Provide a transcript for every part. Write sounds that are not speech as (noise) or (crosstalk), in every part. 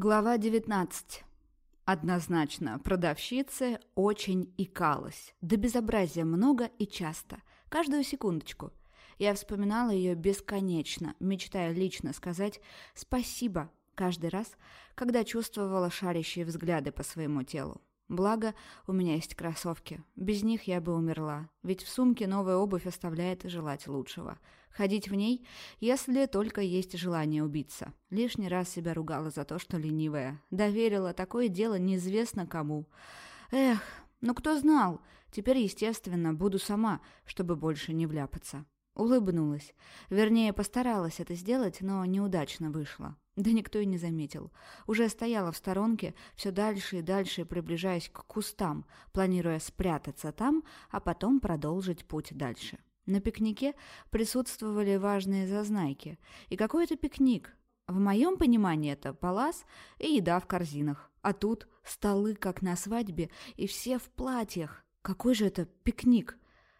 Глава 19. Однозначно, продавщица очень икалась. До безобразия много и часто. Каждую секундочку. Я вспоминала ее бесконечно, мечтая лично сказать «спасибо» каждый раз, когда чувствовала шарящие взгляды по своему телу. Благо, у меня есть кроссовки. Без них я бы умерла, ведь в сумке новая обувь оставляет желать лучшего. Ходить в ней, если только есть желание убиться. Лишний раз себя ругала за то, что ленивая. Доверила такое дело неизвестно кому. Эх, ну кто знал? Теперь, естественно, буду сама, чтобы больше не вляпаться. Улыбнулась. Вернее, постаралась это сделать, но неудачно вышло. Да никто и не заметил. Уже стояла в сторонке, все дальше и дальше приближаясь к кустам, планируя спрятаться там, а потом продолжить путь дальше. На пикнике присутствовали важные зазнайки. И какой это пикник? В моем понимании это палас и еда в корзинах. А тут столы, как на свадьбе, и все в платьях. Какой же это пикник?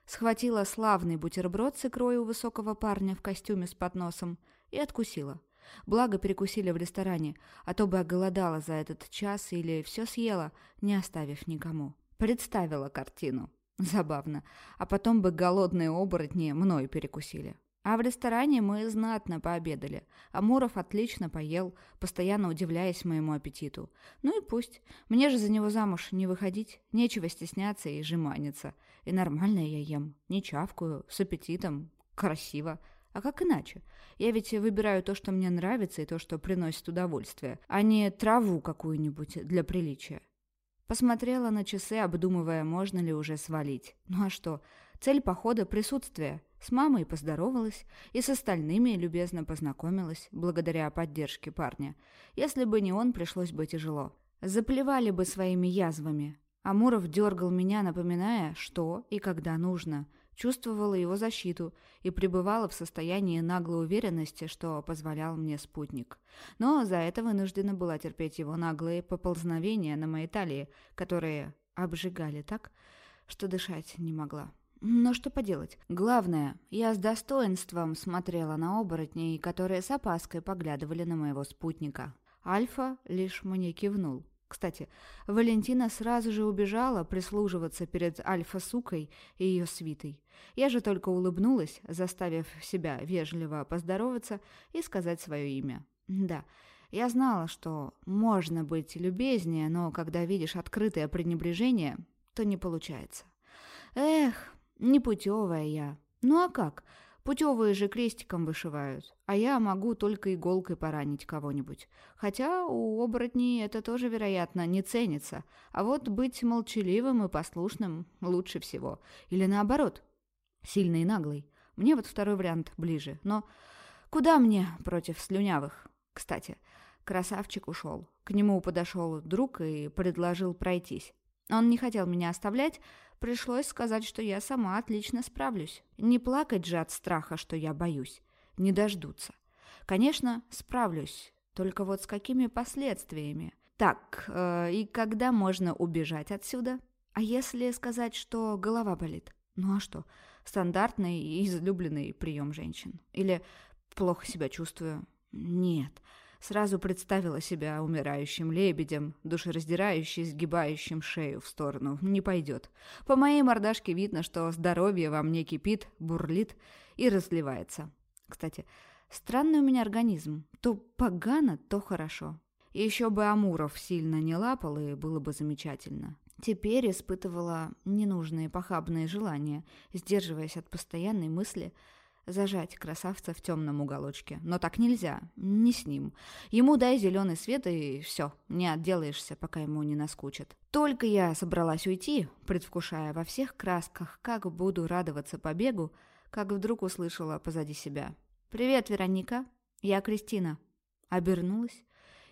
Схватила славный бутерброд с икрой у высокого парня в костюме с подносом и откусила. Благо перекусили в ресторане, а то бы оголодала за этот час или все съела, не оставив никому. Представила картину. Забавно. А потом бы голодные оборотни мной перекусили. А в ресторане мы знатно пообедали. Амуров отлично поел, постоянно удивляясь моему аппетиту. Ну и пусть. Мне же за него замуж не выходить. Нечего стесняться и жеманиться. И нормально я ем. Не чавкаю, с аппетитом, красиво. А как иначе? Я ведь выбираю то, что мне нравится, и то, что приносит удовольствие, а не траву какую-нибудь для приличия. Посмотрела на часы, обдумывая, можно ли уже свалить. Ну а что? Цель похода – присутствие. С мамой поздоровалась и с остальными любезно познакомилась, благодаря поддержке парня. Если бы не он, пришлось бы тяжело. Заплевали бы своими язвами. Амуров дергал меня, напоминая, что и когда нужно – чувствовала его защиту и пребывала в состоянии наглой уверенности, что позволял мне спутник. Но за это вынуждена была терпеть его наглые поползновения на моей талии, которые обжигали так, что дышать не могла. Но что поделать? Главное, я с достоинством смотрела на оборотней, которые с опаской поглядывали на моего спутника. Альфа лишь мне кивнул. Кстати, Валентина сразу же убежала прислуживаться перед альфа-сукой и ее свитой. Я же только улыбнулась, заставив себя вежливо поздороваться и сказать свое имя. Да, я знала, что можно быть любезнее, но когда видишь открытое пренебрежение, то не получается. Эх, непутевая я. Ну а как? Путевые же крестиком вышивают, а я могу только иголкой поранить кого-нибудь. Хотя у оборотней это тоже, вероятно, не ценится. А вот быть молчаливым и послушным лучше всего. Или наоборот, сильный и наглый. Мне вот второй вариант ближе. Но куда мне против слюнявых? Кстати, красавчик ушел. К нему подошел друг и предложил пройтись. Он не хотел меня оставлять, Пришлось сказать, что я сама отлично справлюсь. Не плакать же от страха, что я боюсь. Не дождутся. Конечно, справлюсь. Только вот с какими последствиями? Так, э, и когда можно убежать отсюда? А если сказать, что голова болит? Ну а что? Стандартный и излюбленный прием женщин. Или плохо себя чувствую? Нет. Сразу представила себя умирающим лебедем, душераздирающий, сгибающим шею в сторону. Не пойдет. По моей мордашке видно, что здоровье во мне кипит, бурлит и разливается. Кстати, странный у меня организм. То погано, то хорошо. еще бы Амуров сильно не лапал, и было бы замечательно. Теперь испытывала ненужные похабные желания, сдерживаясь от постоянной мысли – зажать красавца в темном уголочке. Но так нельзя, не с ним. Ему дай зеленый свет и все, не отделаешься, пока ему не наскучит. Только я собралась уйти, предвкушая во всех красках, как буду радоваться побегу, как вдруг услышала позади себя. «Привет, Вероника, я Кристина». Обернулась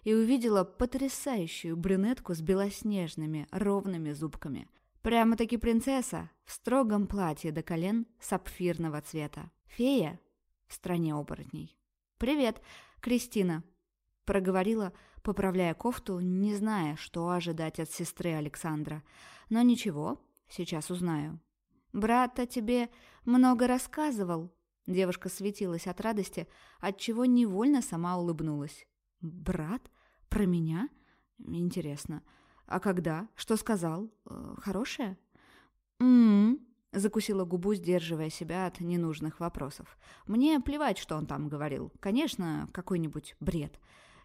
и увидела потрясающую брюнетку с белоснежными ровными зубками. Прямо-таки принцесса в строгом платье до колен сапфирного цвета. Фея в стране оборотней. «Привет, Кристина», — проговорила, поправляя кофту, не зная, что ожидать от сестры Александра. «Но ничего, сейчас узнаю». «Брат о тебе много рассказывал?» Девушка светилась от радости, отчего невольно сама улыбнулась. «Брат?» Про меня? Интересно. А когда? Что сказал? Э, хорошая? Закусила губу, сдерживая себя от ненужных вопросов. Мне плевать, что он там говорил. Конечно, какой-нибудь бред.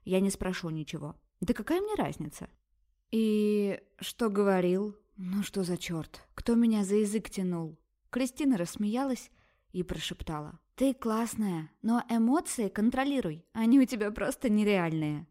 Я не спрошу ничего. Да какая мне разница? И что говорил? Ну что за черт? Кто меня за язык тянул? Кристина рассмеялась и прошептала. «Ты классная, но эмоции контролируй, они у тебя просто нереальные».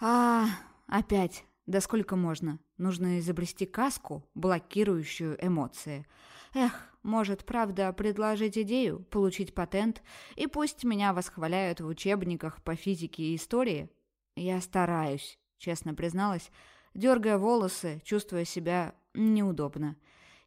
«А, опять, да сколько можно? Нужно изобрести каску, блокирующую эмоции. Эх, может, правда, предложить идею, получить патент, и пусть меня восхваляют в учебниках по физике и истории?» «Я стараюсь», — честно призналась, дергая волосы, чувствуя себя неудобно.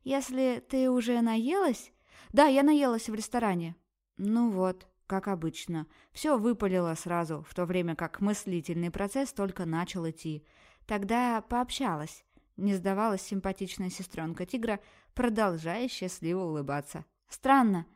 «Если ты уже наелась...» «Да, я наелась в ресторане». «Ну вот, как обычно. Все выпалило сразу, в то время как мыслительный процесс только начал идти. Тогда пообщалась». Не сдавалась симпатичная сестренка тигра, продолжая счастливо улыбаться. «Странно,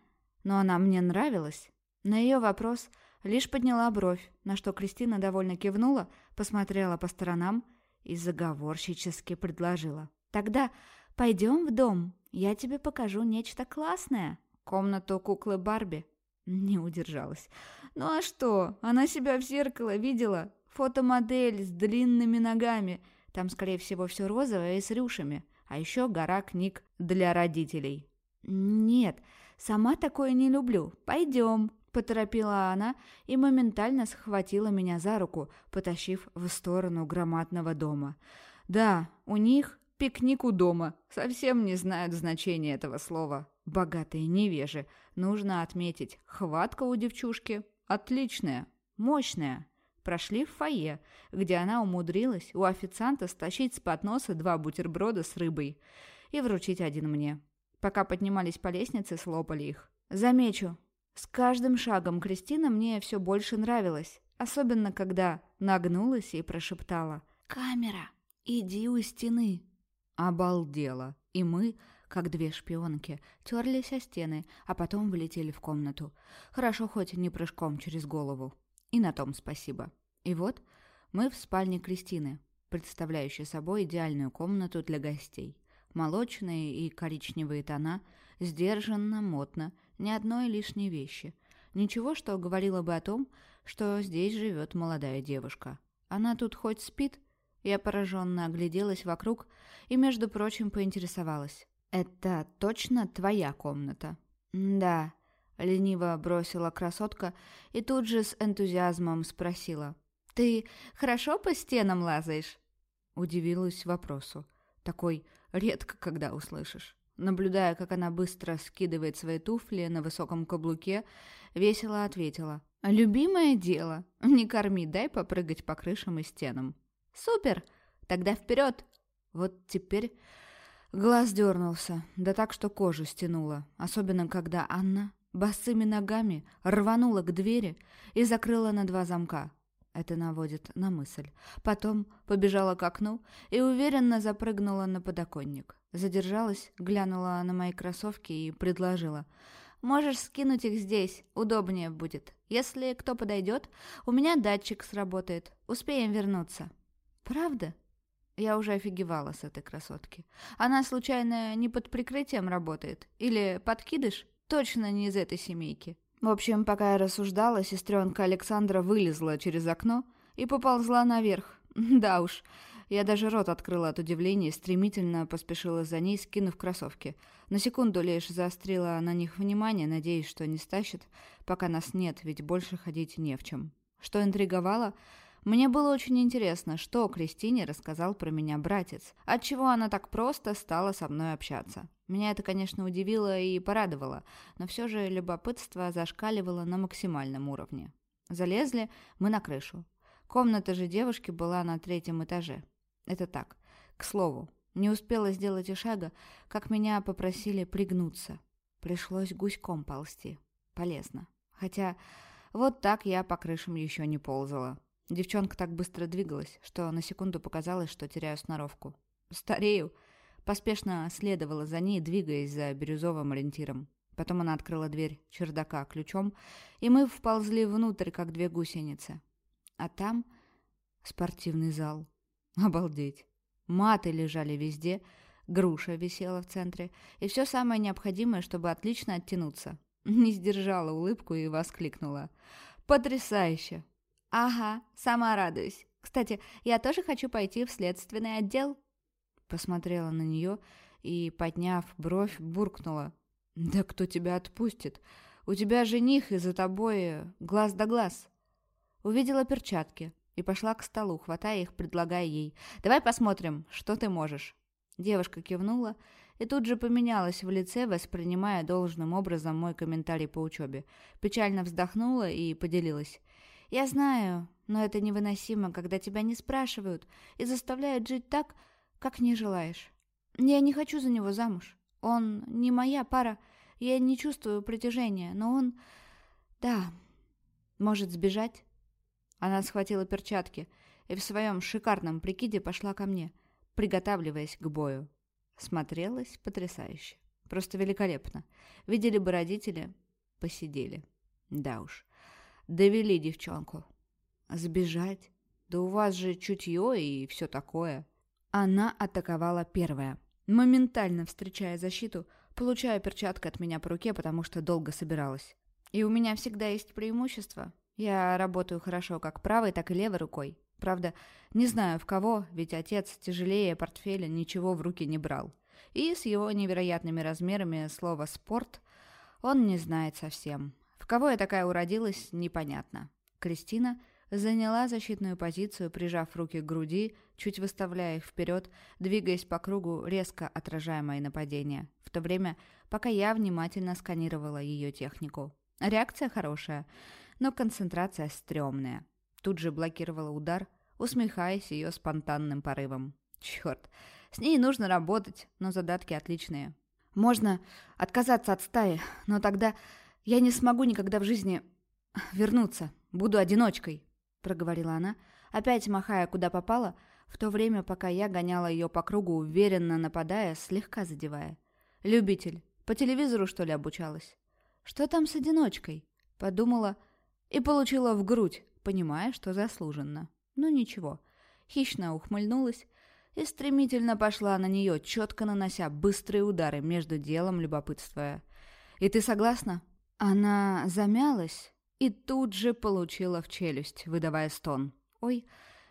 но она мне нравилась». На ее вопрос лишь подняла бровь, на что Кристина довольно кивнула, посмотрела по сторонам и заговорщически предложила. «Тогда пойдем в дом, я тебе покажу нечто классное. Комнату куклы Барби». Не удержалась. «Ну а что? Она себя в зеркало видела? Фотомодель с длинными ногами. Там, скорее всего, все розовое и с рюшами. А еще гора книг для родителей». «Нет, сама такое не люблю. Пойдем». Поторопила она и моментально схватила меня за руку, потащив в сторону громадного дома. Да, у них пикник у дома. Совсем не знают значения этого слова. Богатые невежи. Нужно отметить, хватка у девчушки отличная, мощная. Прошли в фойе, где она умудрилась у официанта стащить с подноса два бутерброда с рыбой и вручить один мне. Пока поднимались по лестнице, слопали их. Замечу, с каждым шагом Кристина мне все больше нравилась, особенно когда нагнулась и прошептала «Камера, иди у стены». Обалдела, и мы, как две шпионки, терлись о стены, а потом влетели в комнату. Хорошо хоть не прыжком через голову. И на том спасибо. И вот мы в спальне Кристины, представляющей собой идеальную комнату для гостей. Молочные и коричневые тона, сдержанно, модно – ни одной лишней вещи. Ничего, что говорило бы о том, что здесь живет молодая девушка. Она тут хоть спит? Я пораженно огляделась вокруг и, между прочим, поинтересовалась. «Это точно твоя комната?» «Да», — лениво бросила красотка и тут же с энтузиазмом спросила. «Ты хорошо по стенам лазаешь?» Удивилась вопросу. Такой редко когда услышишь. Наблюдая, как она быстро скидывает свои туфли на высоком каблуке, весело ответила. «Любимое дело. Не корми, дай попрыгать по крышам и стенам». «Супер! Тогда вперед!» Вот теперь глаз дернулся, да так, что кожу стянула, особенно когда Анна босыми ногами рванула к двери и закрыла на два замка. Это наводит на мысль. Потом побежала к окну и уверенно запрыгнула на подоконник. Задержалась, глянула на мои кроссовки и предложила. «Можешь скинуть их здесь, удобнее будет. Если кто подойдет, у меня датчик сработает. Успеем вернуться». «Правда?» Я уже офигевала с этой красотки. Она, случайно, не под прикрытием работает? Или подкидыш? Точно не из этой семейки. В общем, пока я рассуждала, сестренка Александра вылезла через окно и поползла наверх. (laughs) Да уж, я даже рот открыла от удивления и стремительно поспешила за ней, скинув кроссовки. На секунду лишь заострила на них внимание, надеясь, что не стащит, пока нас нет, ведь больше ходить не в чем. Что интриговало, мне было очень интересно, что Кристине рассказал про меня братец, отчего она так просто стала со мной общаться. Меня это, конечно, удивило и порадовало, но все же любопытство зашкаливало на максимальном уровне. Залезли мы на крышу. Комната же девушки была на третьем этаже. Это так. К слову, не успела сделать и шага, как меня попросили пригнуться. Пришлось гуськом ползти. Полезно. Хотя вот так я по крышам еще не ползала. Девчонка так быстро двигалась, что на секунду показалось, что теряю сноровку. Старею. Поспешно следовала за ней, двигаясь за бирюзовым ориентиром. Потом она открыла дверь чердака ключом, и мы вползли внутрь, как две гусеницы. А там Спортивный зал. Обалдеть. Маты лежали везде, груша висела в центре, и все самое необходимое, чтобы отлично оттянуться. Не сдержала улыбку и воскликнула. «Потрясающе!» «Ага, сама радуюсь. Кстати, я тоже хочу пойти в следственный отдел». Посмотрела на нее и, подняв бровь, буркнула. «Да кто тебя отпустит? У тебя жених, и за тобой глаз да глаз». Увидела перчатки и пошла к столу, хватая их, предлагая ей. «Давай посмотрим, что ты можешь». Девушка кивнула и тут же поменялась в лице, воспринимая должным образом мой комментарий по учебе. Печально вздохнула и поделилась. «Я знаю, но это невыносимо, когда тебя не спрашивают и заставляют жить так, как не желаешь. Я не хочу за него замуж. Он не моя пара, я не чувствую притяжения, но он... Да, может сбежать?» Она схватила перчатки и в своем шикарном прикиде пошла ко мне, приготавливаясь к бою. Смотрелась потрясающе. Просто великолепно. Видели бы родители, посидели. Да уж. Довели девчонку. Сбежать? Да у вас же чутье и все такое. Она атаковала первая. Моментально встречая защиту, получая перчатку от меня по руке, потому что долго собиралась. И у меня всегда есть преимущество. Я работаю хорошо как правой, так и левой рукой. Правда, не знаю в кого, ведь отец тяжелее портфеля ничего в руки не брал. И с его невероятными размерами слова «спорт» он не знает совсем. Кого я такая уродилась, непонятно. Кристина заняла защитную позицию, прижав руки к груди, чуть выставляя их вперед, двигаясь по кругу, резко отражая мои нападения, в то время, пока я внимательно сканировала ее технику. Реакция хорошая, но концентрация стрёмная. Тут же блокировала удар, усмехаясь ее спонтанным порывом. Черт, с ней нужно работать, но задатки отличные. Можно отказаться от стаи, но тогда я не смогу никогда в жизни (laughs) вернуться. Буду одиночкой, проговорила она, опять махая куда попало, в то время, пока я гоняла ее по кругу, уверенно нападая, слегка задевая. Любитель. По телевизору, что ли, обучалась? Что там с одиночкой? Подумала и получила в грудь, понимая, что заслуженно. Ну ничего. Хищно ухмыльнулась и стремительно пошла на нее, четко нанося быстрые удары, между делом любопытствуя. «И ты согласна?» Она замялась и тут же получила в челюсть, выдавая стон. «Ой,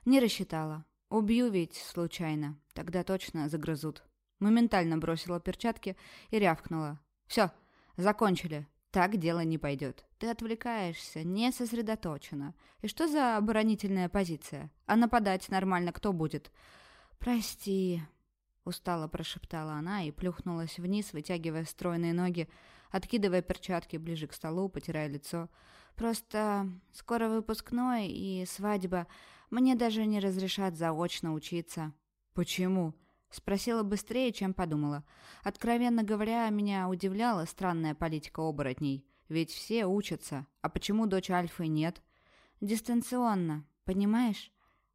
не рассчитала. Убью ведь случайно. Тогда точно загрызут». Моментально бросила перчатки и рявкнула. «Все, закончили. Так дело не пойдет. Ты отвлекаешься, не сосредоточена. И что за оборонительная позиция? А нападать нормально кто будет? Прости, устало прошептала она и плюхнулась вниз, вытягивая стройные ноги, откидывая перчатки ближе к столу, потирая лицо. Просто скоро выпускной и свадьба. Мне даже не разрешат заочно учиться. Почему? Спросила быстрее, чем подумала. Откровенно говоря, меня удивляла странная политика оборотней. Ведь все учатся. А почему дочь Альфы нет? Дистанционно, понимаешь?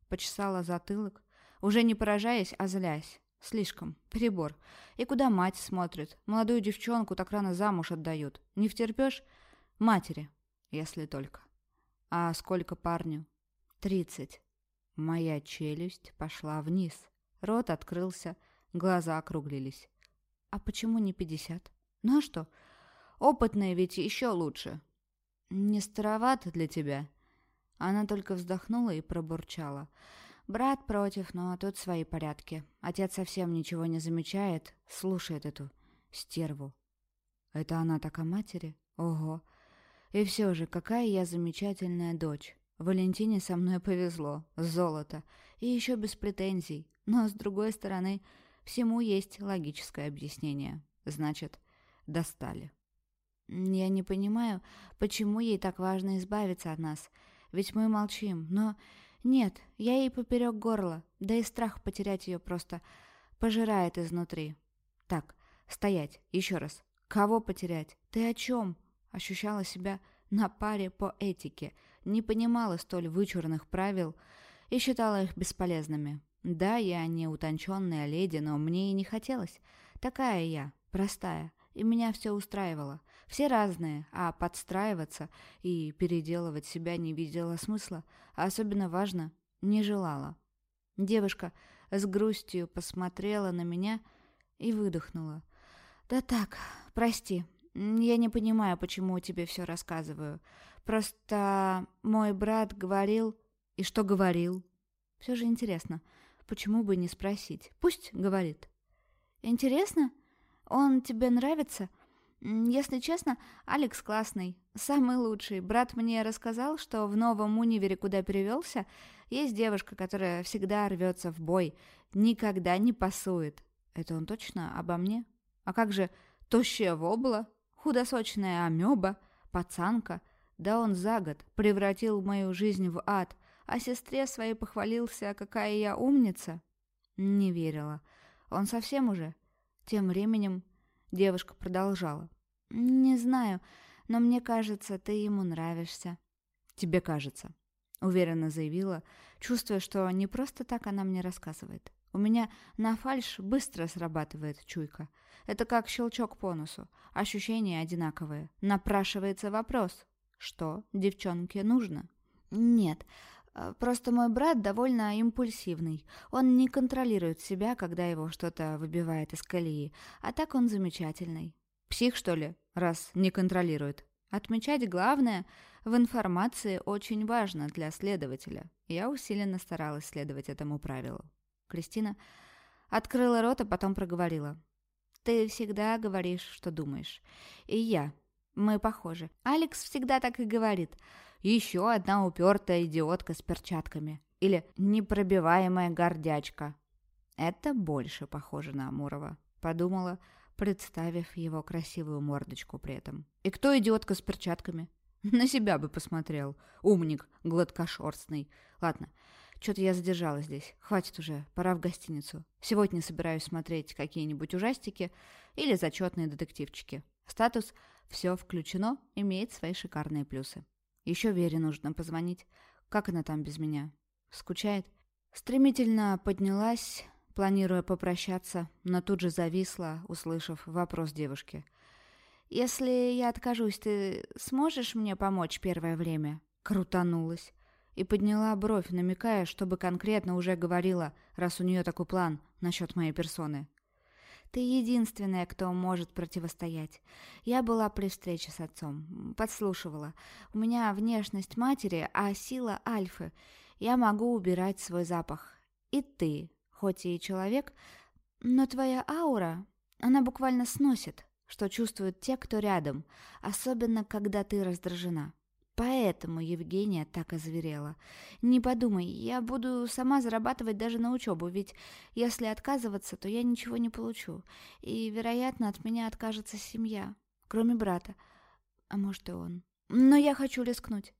Почесала затылок, уже не поражаясь, а злясь. Слишком. Перебор. И куда мать смотрит? Молодую девчонку так рано замуж отдают. Не втерпешь? Матери, если только. А сколько парню? Тридцать. Моя челюсть пошла вниз. Рот открылся, глаза округлились. «А почему не пятьдесят? Ну а что? Опытные ведь еще лучше». «Не старовато для тебя?» Она только вздохнула и пробурчала. «Брат против, но тут свои порядки. Отец совсем ничего не замечает, слушает эту стерву». «Это она так о матери? Ого! И все же, какая я замечательная дочь!» Валентине со мной повезло. Золото. И еще без претензий. Но, с другой стороны, всему есть логическое объяснение. Значит, достали. Я не понимаю, почему ей так важно избавиться от нас. Ведь мы молчим. Но нет, я ей поперек горла. Да и страх потерять ее просто пожирает изнутри. Так, стоять. Еще раз. Кого потерять? Ты о чем? Ощущала себя на паре по этике. Не понимала столь вычурных правил и считала их бесполезными. Да, я не утонченная леди, но мне и не хотелось. Такая я, простая, и меня все устраивало. Все разные, а подстраиваться и переделывать себя не видела смысла. А особенно важно, не желала. Девушка с грустью посмотрела на меня и выдохнула. «Да так, прости, я не понимаю, почему тебе все рассказываю. Просто мой брат говорил...» «И что говорил?» «Все же интересно, почему бы не спросить? Пусть говорит». «Интересно? Он тебе нравится?» Если честно, Алекс классный, самый лучший. Брат мне рассказал, что в новом универе, куда перевелся, есть девушка, которая всегда рвется в бой, никогда не пасует. Это он точно обо мне? А как же тощая вобла, худосочная амеба, пацанка? Да он за год превратил мою жизнь в ад, а сестре своей похвалился, какая я умница. Не верила. Он совсем уже? Тем временем Девушка продолжала. «Не знаю, но мне кажется, ты ему нравишься». «Тебе кажется», — уверенно заявила, чувствуя, что не просто так она мне рассказывает. «У меня на фальш быстро срабатывает чуйка. Это как щелчок по носу. Ощущения одинаковые. Напрашивается вопрос. Что девчонке нужно?» «Нет, Просто мой брат довольно импульсивный. Он не контролирует себя, когда его что-то выбивает из колеи. А так он замечательный. Псих, что ли, раз не контролирует? Отмечать главное в информации очень важно для следователя. Я усиленно старалась следовать этому правилу. Кристина открыла рот, а потом проговорила. «Ты всегда говоришь, что думаешь. И я. Мы похожи. Алекс всегда так и говорит. Еще одна упертая идиотка с перчатками. Или непробиваемая гордячка. Это больше похоже на Амурова, подумала, представив его красивую мордочку при этом. И кто идиотка с перчатками? (laughs) На себя бы посмотрел. Умник, гладкошерстный. Ладно, что-то я задержалась здесь. Хватит уже, пора в гостиницу. Сегодня собираюсь смотреть какие-нибудь ужастики или зачетные детективчики. Статус «Все включено» имеет свои шикарные плюсы. Еще Вере нужно позвонить. Как она там без меня? Скучает? Стремительно поднялась, планируя попрощаться, но тут же зависла, услышав вопрос девушки. «Если я откажусь, ты сможешь мне помочь первое время?» Крутанулась и подняла бровь, намекая, чтобы конкретно уже говорила, раз у нее такой план насчет моей персоны. Ты единственная, кто может противостоять. Я была при встрече с отцом, подслушивала. У меня внешность матери, а сила альфы. Я могу убирать свой запах. И ты, хоть и человек, но твоя аура, она буквально сносит, что чувствуют те, кто рядом, особенно когда ты раздражена. Поэтому Евгения так озверела. Не подумай, я буду сама зарабатывать даже на учебу, ведь если отказываться, то я ничего не получу. И, вероятно, от меня откажется семья, кроме брата. А может и он. Но я хочу рискнуть.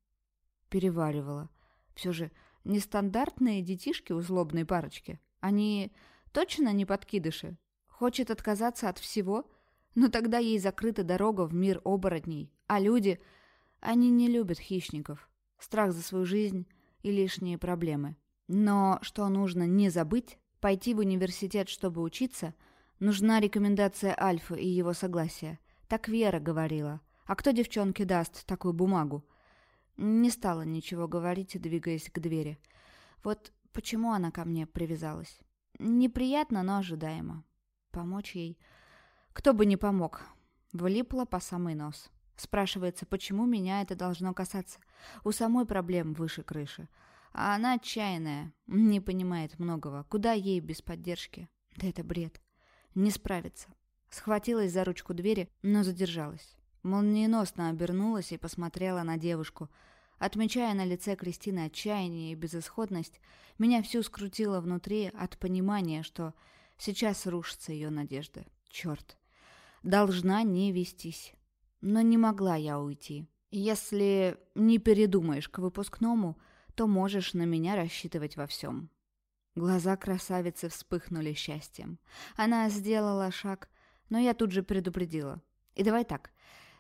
Переваривала. Все же нестандартные детишки у злобной парочки. Они точно не подкидыши? Хочет отказаться от всего? Но тогда ей закрыта дорога в мир оборотней, а люди они не любят хищников, страх за свою жизнь и лишние проблемы. Но что нужно не забыть, пойти в университет, чтобы учиться, нужна рекомендация Альфа и его согласие. Так Вера говорила. А кто девчонке даст такую бумагу? Не стала ничего говорить, двигаясь к двери. Вот почему она ко мне привязалась. Неприятно, но ожидаемо. Помочь ей... Кто бы не помог. Влипла по самый нос. Спрашивается, почему меня это должно касаться? У самой проблем выше крыши. А она отчаянная, не понимает многого. Куда ей без поддержки? Да это бред. Не справится. Схватилась за ручку двери, но задержалась. Молниеносно обернулась и посмотрела на девушку. Отмечая на лице Кристины отчаяние и безысходность, меня всю скрутило внутри от понимания, что сейчас рушатся ее надежды. Черт. Должна не вестись. Но не могла я уйти. Если не передумаешь к выпускному, то можешь на меня рассчитывать во всем. Глаза красавицы вспыхнули счастьем. Она сделала шаг, но я тут же предупредила. И давай так,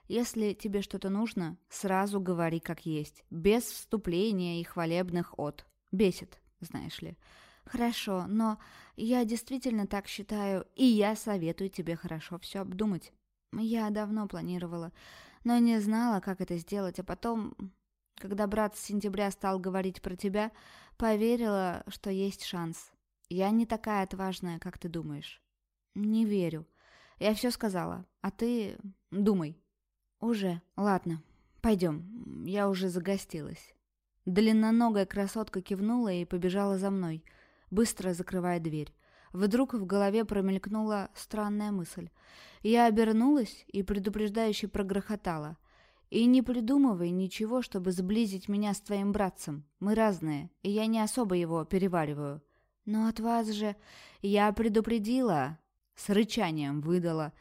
если тебе что-то нужно, сразу говори как есть, без вступления и хвалебных от. Бесит, знаешь ли. Хорошо, но я действительно так считаю, и я советую тебе хорошо все обдумать. Я давно планировала, но не знала, как это сделать, а потом... Когда брат с сентября стал говорить про тебя, поверила, что есть шанс. Я не такая отважная, как ты думаешь. Не верю. Я все сказала, а ты думай. Уже. Ладно, пойдем. Я уже загостилась. Длинноногая красотка кивнула и побежала за мной, быстро закрывая дверь. Вдруг в голове промелькнула странная мысль. Я обернулась и предупреждающе прогрохотала. «И не придумывай ничего, чтобы сблизить меня с твоим братцем. Мы разные, и я не особо его перевариваю». «Но от вас же...» «Я предупредила!» С рычанием выдала,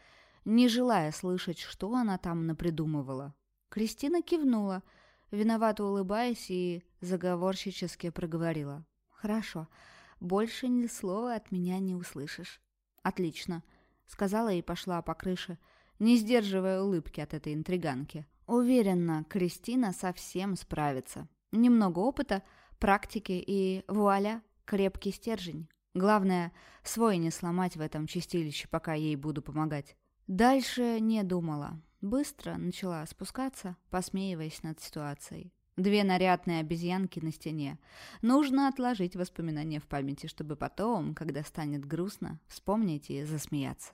не желая слышать, что она там напридумывала. Кристина кивнула, виновато улыбаясь и заговорщически проговорила. «Хорошо, больше ни слова от меня не услышишь». «Отлично», — сказала и пошла по крыше, не сдерживая улыбки от этой интриганки. Уверена, Кристина совсем справится. Немного опыта, практики и вуаля, крепкий стержень. Главное, свой не сломать в этом чистилище, пока ей буду помогать. Дальше не думала. Быстро начала спускаться, посмеиваясь над ситуацией. Две нарядные обезьянки на стене. Нужно отложить воспоминания в памяти, чтобы потом, когда станет грустно, вспомнить и засмеяться.